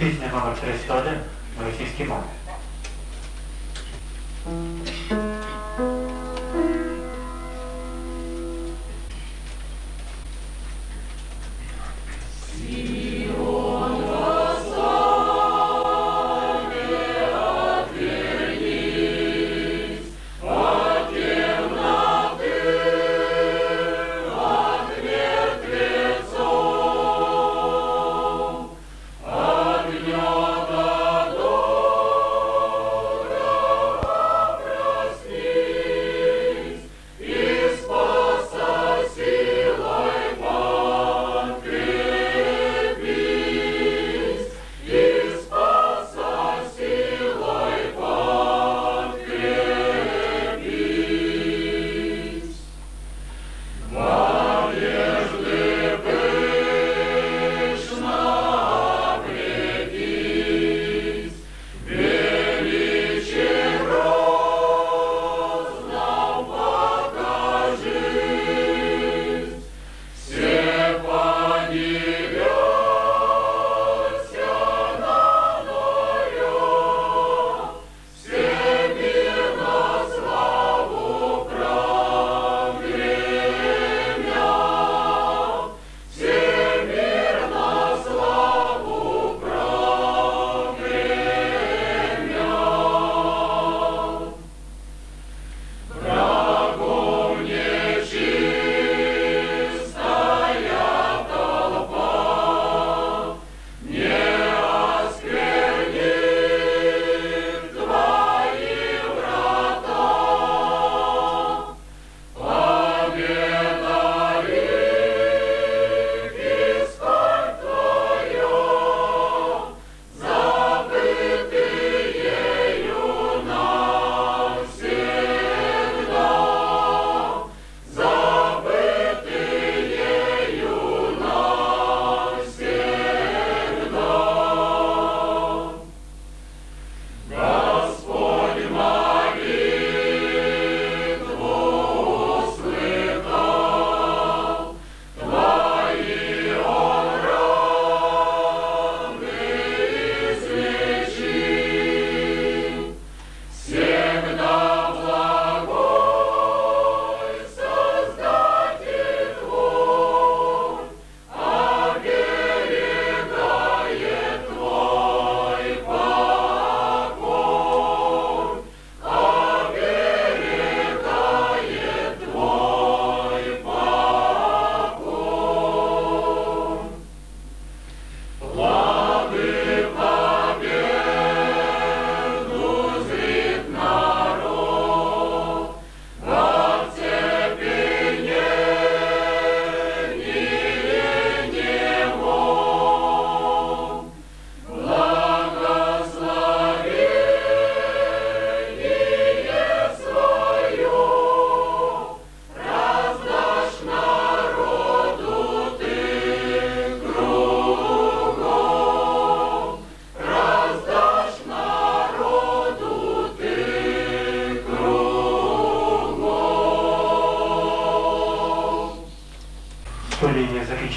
Пісня номер 301 на російській мові.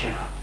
Krishna